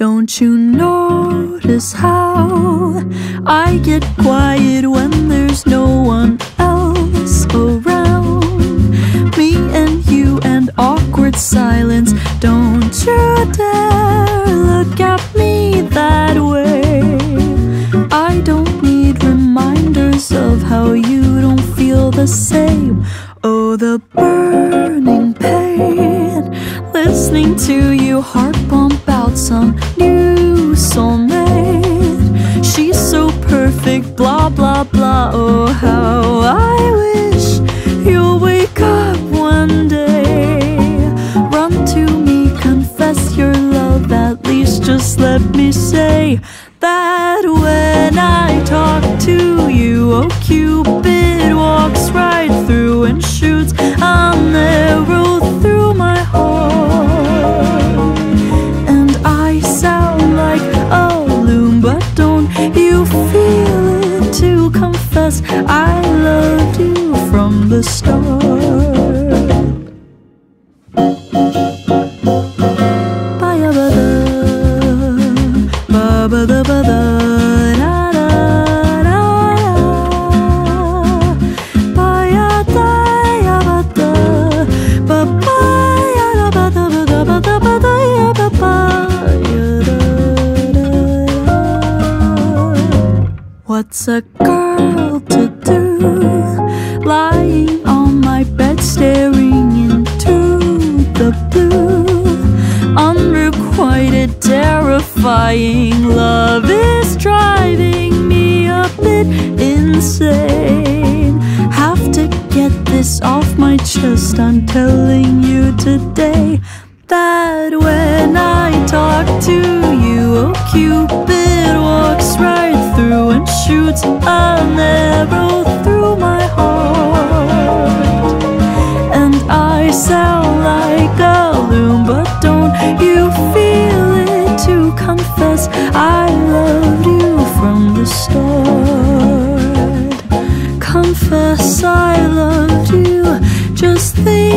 Don't you notice how I get quiet when there's no one else around? Me and you and awkward silence. Don't you dare look at me that way. I don't need reminders of how you don't feel the same. Oh, the burning pain. Listening to you heart pump out some new soulmate. She's so perfect, blah, blah, blah. Oh, how I wish you'll wake up one day. Run to me, confess your love. At least just let me say that when I confess I loved you from the start? What's a girl to do? Lying on my bed, staring into the blue. Unrequited, terrifying love is driving me a bit insane. Have to get this off my chest. I'm telling you today that when I shoots an arrow through my heart. And I sound like a loon, but don't you feel it to confess I loved you from the start? Confess I loved you, just think